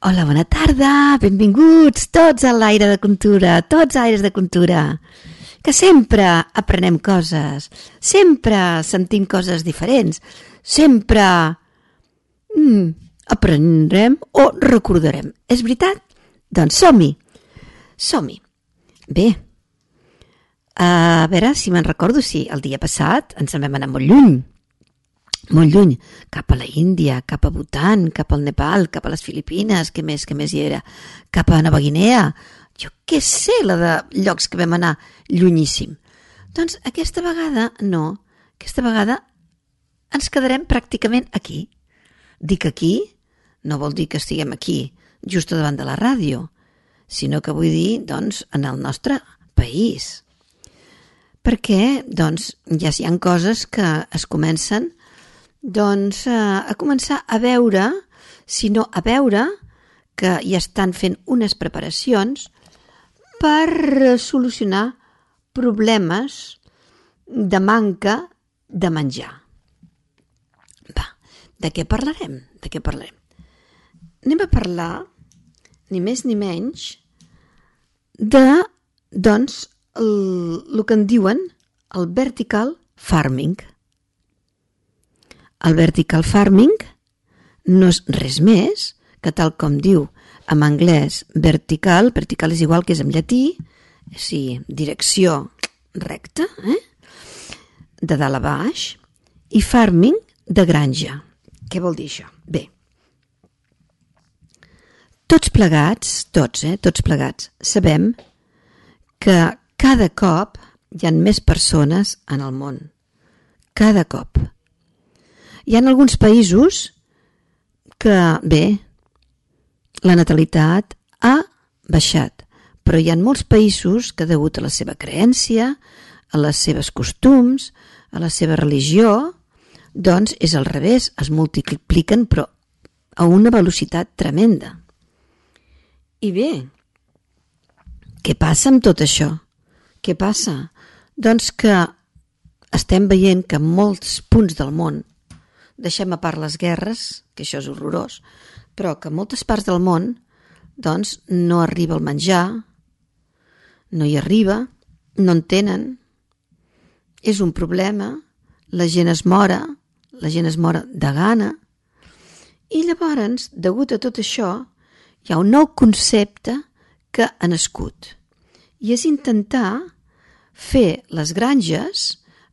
Hola, bona tarda, benvinguts tots a l'aire de cultura, tots aires de cultura, que sempre aprenem coses, sempre sentim coses diferents, sempre mm, aprendrem o recordarem. És veritat? Doncs som-hi, som-hi. Bé, a veure si me'n recordo si el dia passat ens en vam anar molt lluny, molt lluny, cap a la Índia, cap a Bhutan, cap al Nepal, cap a les Filipines, què més, què més hi era, cap a Nova Guinea, jo què sé, la de llocs que vam anar llunyíssim. Doncs aquesta vegada no, aquesta vegada ens quedarem pràcticament aquí. Dic aquí, no vol dir que estiguem aquí, just davant de la ràdio, sinó que vull dir, doncs, en el nostre país. Perquè, doncs, ja hi ha coses que es comencen doncs eh, a començar a veure, si no a veure, que ja estan fent unes preparacions per solucionar problemes de manca de menjar. Va, de què parlarem? De què parlarem? Anem a parlar, ni més ni menys, de, doncs, el, el que en diuen el vertical farming. El vertical farming no és res més que tal com diu en anglès vertical, vertical és igual que és en llatí, sí, direcció recta, eh? de dalt a baix, i farming de granja. Què vol dir això? Bé, tots plegats, tots, eh, tots plegats, sabem que cada cop hi ha més persones en el món. Cada cop. Hi ha alguns països que, bé, la natalitat ha baixat, però hi ha molts països que, degut a la seva creència, a les seves costums, a la seva religió, doncs és al revés, es multipliquen però a una velocitat tremenda. I bé, què passa amb tot això? Què passa? Doncs que estem veient que molts punts del món, deixem a part les guerres, que això és horrorós, però que en moltes parts del món doncs no arriba el menjar, no hi arriba, no en tenen, és un problema, la gent es mora, la gent es mora de gana, i llavors, degut a tot això, hi ha un nou concepte que ha nascut i és intentar fer les granges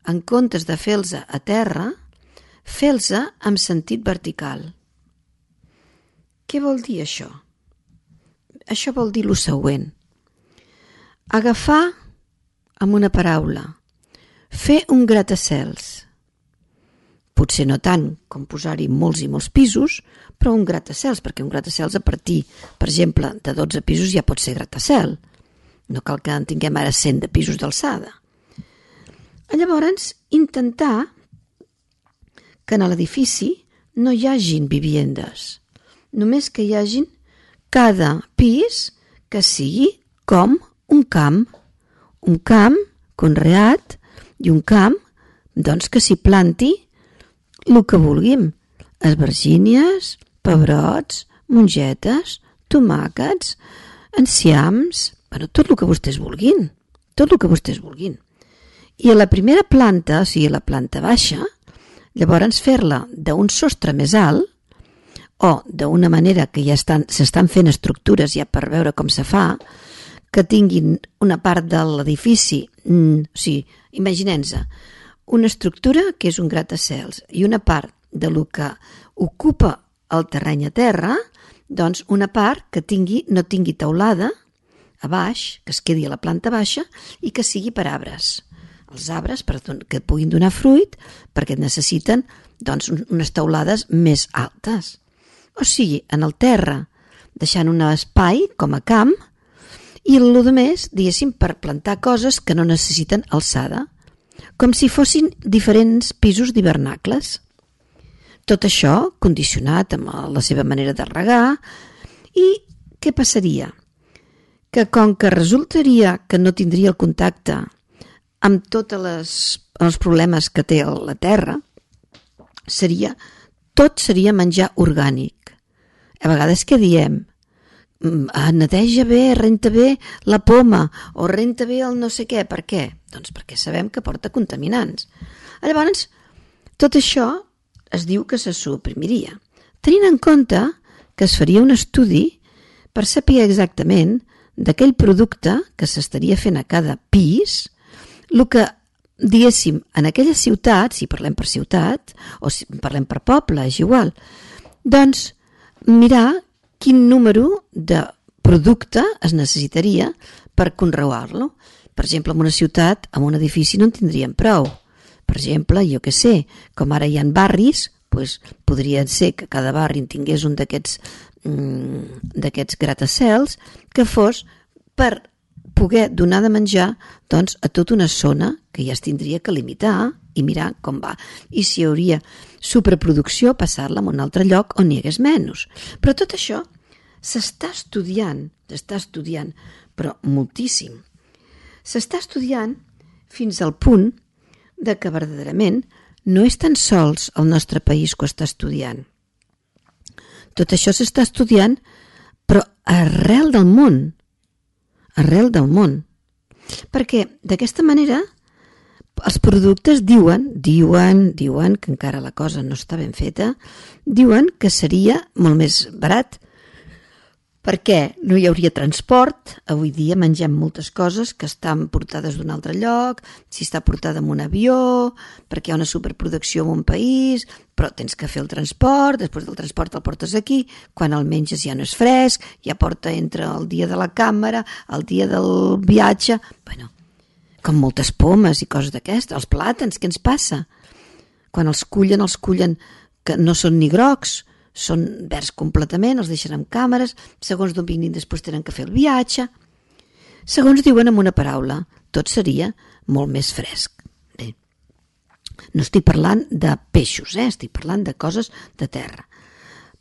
en comptes de fer-los a terra, fer-los amb sentit vertical. Què vol dir això? Això vol dir lo següent. Agafar amb una paraula, fer un gratacels. Potser no tant com posar-hi molts i molts pisos, però un gratacels, perquè un gratacels a partir, per exemple, de 12 pisos ja pot ser gratacel. No cal que en tinguem ara 100 de pisos d'alçada. Llavors, intentar que en l'edifici no hi hagin viviendes, només que hi hagin cada pis que sigui com un camp, un camp conreat i un camp doncs que s'hi planti el que vulguim, esvergínies, pebrots, mongetes, tomàquets, enciams, bueno, tot el que vostès vulguin, tot el que vostès vulguin. I a la primera planta, o sigui, la planta baixa, llavors fer-la d'un sostre més alt o d'una manera que ja estan s'estan fent estructures ja per veure com se fa, que tinguin una part de l'edifici, mm, o sigui, imaginem-se, una estructura que és un gratacels i una part de lo que ocupa el terreny a terra, doncs una part que tingui, no tingui teulada a baix, que es quedi a la planta baixa i que sigui per arbres. Els arbres per que puguin donar fruit perquè necessiten doncs, unes taulades més altes. O sigui, en el terra, deixant un espai com a camp i el de més, diguéssim, per plantar coses que no necessiten alçada, com si fossin diferents pisos d'hivernacles. Tot això condicionat amb la seva manera de regar i què passaria? Que com que resultaria que no tindria el contacte amb tots els problemes que té la terra, seria, tot seria menjar orgànic. A vegades què diem? Mm, ah, neteja bé, renta bé la poma o renta bé el no sé què. Per què? Doncs perquè sabem que porta contaminants. Llavors, tot això es diu que se suprimiria, tenint en compte que es faria un estudi per saber exactament d'aquell producte que s'estaria fent a cada pis, el que, diguéssim, en aquella ciutat, si parlem per ciutat, o si parlem per poble, és igual, doncs mirar quin número de producte es necessitaria per conreuar-lo. Per exemple, en una ciutat, en un edifici no en tindríem prou. Per exemple, jo que sé, com ara hi ha barris, doncs podria ser que cada barri tingués un d'aquests mm, d'aquests gratacels que fos per poder donar de menjar doncs, a tota una zona que ja es tindria que limitar i mirar com va. I si hi hauria superproducció, passar-la a un altre lloc on hi hagués menys. Però tot això s'està estudiant, s'està estudiant, però moltíssim. S'està estudiant fins al punt de que verdaderament no és tan sols el nostre país que ho està estudiant. Tot això s'està estudiant, però arrel del món. Arrel del món. Perquè d'aquesta manera els productes diuen, diuen, diuen que encara la cosa no està ben feta, diuen que seria molt més barat perquè no hi hauria transport, avui dia mengem moltes coses que estan portades d'un altre lloc, si està portada en un avió, perquè hi ha una superproducció en un país, però tens que fer el transport, després del transport el portes aquí, quan el menges ja no és fresc, ja porta entre el dia de la càmera, el dia del viatge... Bueno, com moltes pomes i coses d'aquestes, els plàtans, què ens passa? Quan els cullen, els cullen que no són ni grocs, són verds completament, els deixen amb càmeres, segons d'on vinguin després tenen que fer el viatge. Segons diuen amb una paraula, tot seria molt més fresc. Bé, no estic parlant de peixos, eh? estic parlant de coses de terra.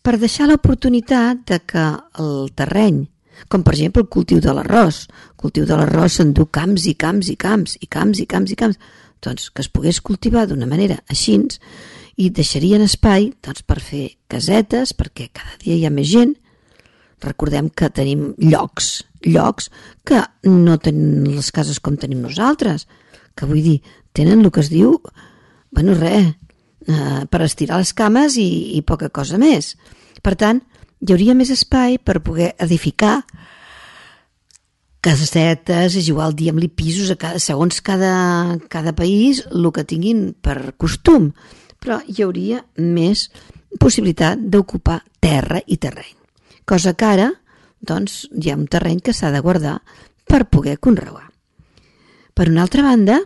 Per deixar l'oportunitat de que el terreny, com per exemple el cultiu de l'arròs, cultiu de l'arròs s'endú camps i camps i camps i camps i camps i camps, doncs que es pogués cultivar d'una manera així, i deixarien espai doncs, per fer casetes, perquè cada dia hi ha més gent. Recordem que tenim llocs, llocs que no tenen les cases com tenim nosaltres, que vull dir, tenen el que es diu, bueno, res, eh, per estirar les cames i, i poca cosa més. Per tant, hi hauria més espai per poder edificar casetes, és igual, diguem-li pisos, a cada, segons cada, cada país, el que tinguin per costum però hi hauria més possibilitat d'ocupar terra i terreny. Cosa que ara, doncs, hi ha un terreny que s'ha de guardar per poder conreuar. Per una altra banda,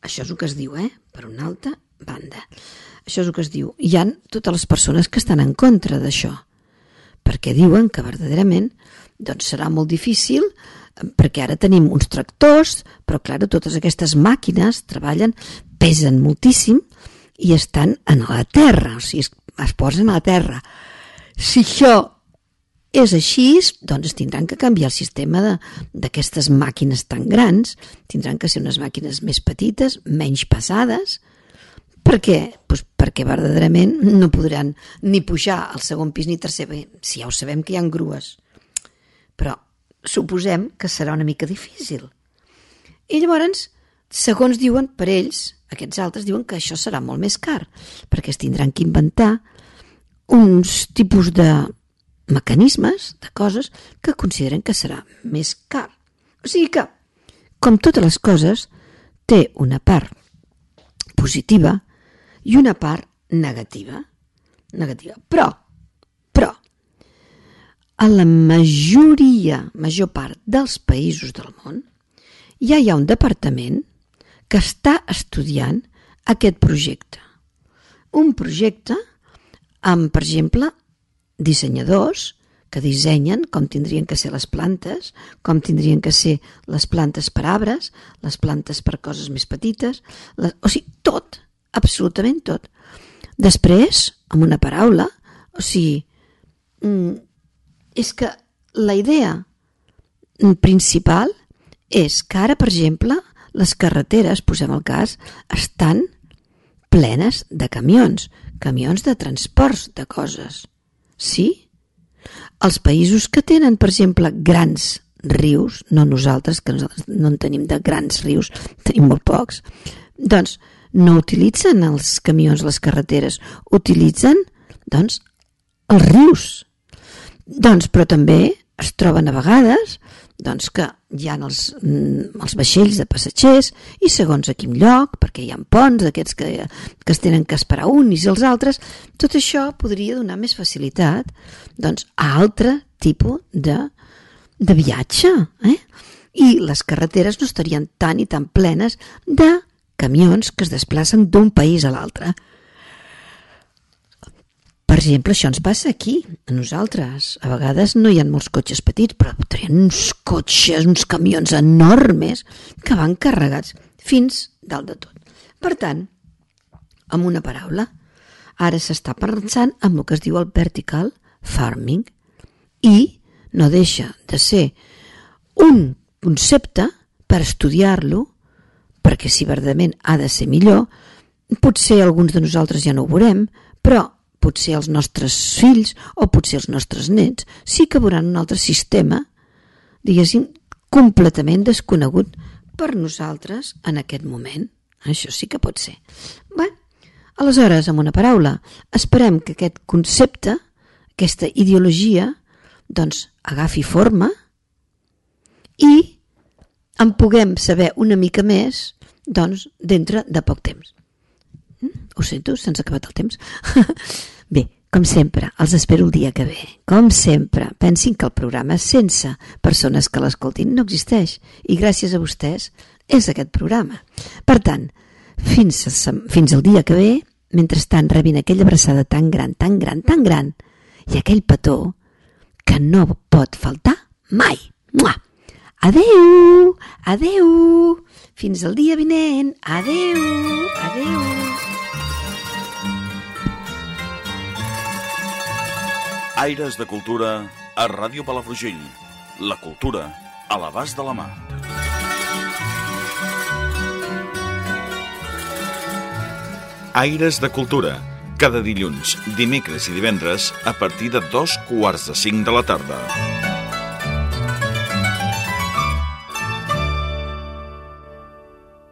això és el que es diu, eh? Per una altra banda. Això és el que es diu. Hi han totes les persones que estan en contra d'això, perquè diuen que verdaderament doncs serà molt difícil perquè ara tenim uns tractors, però clar, totes aquestes màquines treballen, pesen moltíssim i estan en la terra, o sigui, es, posen a la terra. Si això és així, doncs tindran que canviar el sistema d'aquestes màquines tan grans, tindran que ser unes màquines més petites, menys pesades, per què? Pues perquè verdaderament no podran ni pujar al segon pis ni tercer, si ja ho sabem que hi ha grues, però suposem que serà una mica difícil. I llavors, segons diuen per ells, aquests altres diuen que això serà molt més car, perquè es tindran que inventar uns tipus de mecanismes, de coses, que consideren que serà més car. O sigui que, com totes les coses, té una part positiva i una part negativa. Negativa. Però, però, a la majoria, major part dels països del món, ja hi ha un departament que està estudiant aquest projecte. un projecte amb, per exemple, dissenyadors que dissenyen com tindrien que ser les plantes, com tindrien que ser les plantes per arbres, les plantes per coses més petites, les... o sigui, tot, absolutament tot. Després, amb una paraula, o sigui, mm, és que la idea principal és que ara, per exemple, les carreteres, posem el cas, estan plenes de camions, camions de transports de coses. Sí? Els països que tenen, per exemple, grans rius, no nosaltres, que nosaltres no en tenim de grans rius, tenim molt pocs, doncs no utilitzen els camions, les carreteres, utilitzen, doncs, els rius. Doncs, però també es troben a vegades doncs que hi ha els, mm, els vaixells de passatgers i segons a quin lloc, perquè hi ha ponts d'aquests que, que es tenen que esperar uns i els altres, tot això podria donar més facilitat doncs, a altre tipus de, de viatge. Eh? I les carreteres no estarien tan i tan plenes de camions que es desplacen d'un país a l'altre. Per exemple, això ens passa aquí, a nosaltres. A vegades no hi ha molts cotxes petits, però traien uns cotxes, uns camions enormes que van carregats fins dalt de tot. Per tant, amb una paraula, ara s'està pensant en el que es diu el vertical farming i no deixa de ser un concepte per estudiar-lo, perquè si verdament ha de ser millor, potser alguns de nosaltres ja no ho veurem, però potser els nostres fills o potser els nostres nets sí que veuran un altre sistema, diguéssim, completament desconegut per nosaltres en aquest moment. Això sí que pot ser. Bé, aleshores, amb una paraula, esperem que aquest concepte, aquesta ideologia, doncs agafi forma i en puguem saber una mica més doncs, dintre de poc temps. Ho sento, se'ns ha acabat el temps. Bé, com sempre, els espero el dia que ve. Com sempre, pensin que el programa sense persones que l'escoltin no existeix i gràcies a vostès és aquest programa. Per tant, fins, fins al dia que ve, mentrestant rebin aquella abraçada tan gran, tan gran, tan gran i aquell petó que no pot faltar mai. Mua! Adeu! Adeu! Fins al dia vinent! Adeu! Adeu! Aires de Cultura a Ràdio Palafrugell. La cultura a l'abast de la mà. Aires de Cultura. Cada dilluns, dimecres i divendres a partir de dos quarts de cinc de la tarda.